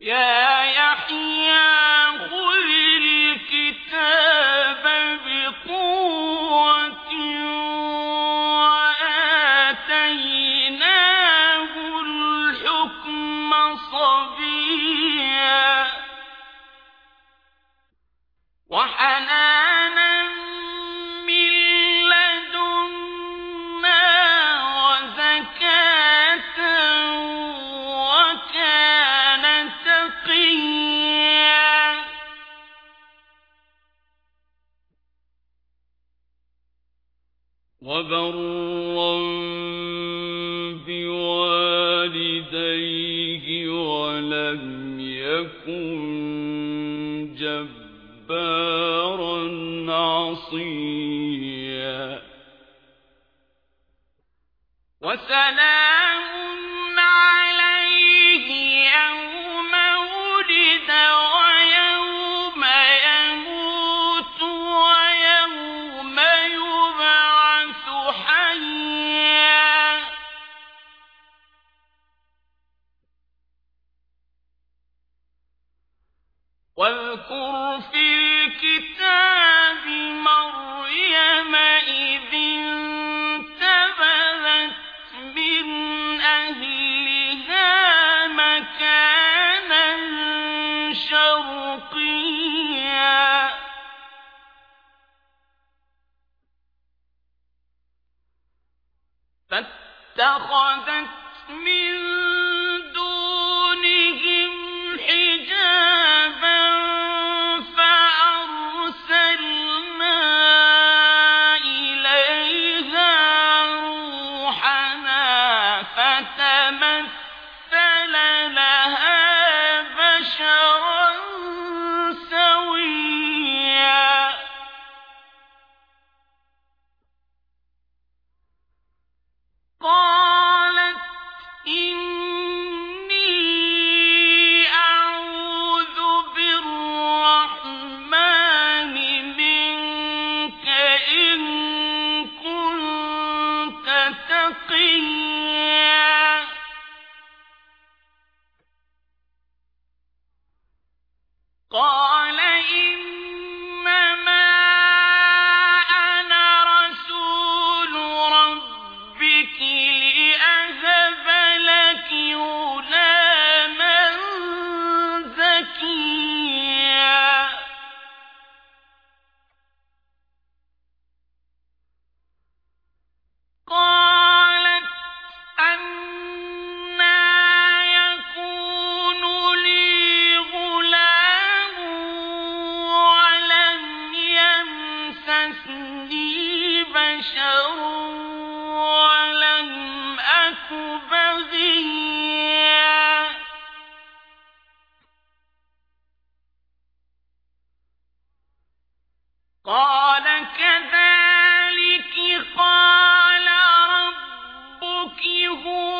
Yeah. بوالديه ولم يكن جبارا عصيا. وسلام واذكر في مريم إذ انتبذت من أهلها مكانا شرقيا. فاتخذت من مستقيم مثلي بشر ولم أك بغيا. قال كذلك قال ربك هو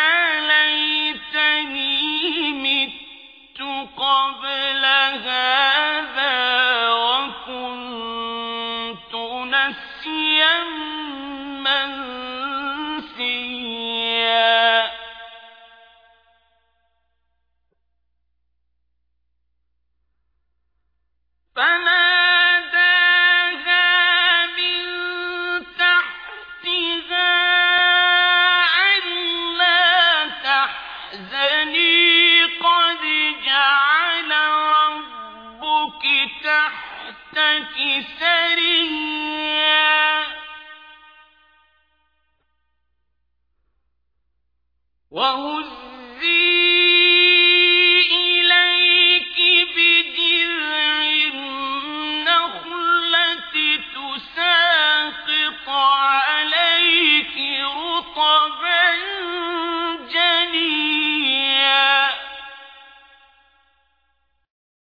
قبلها وهزي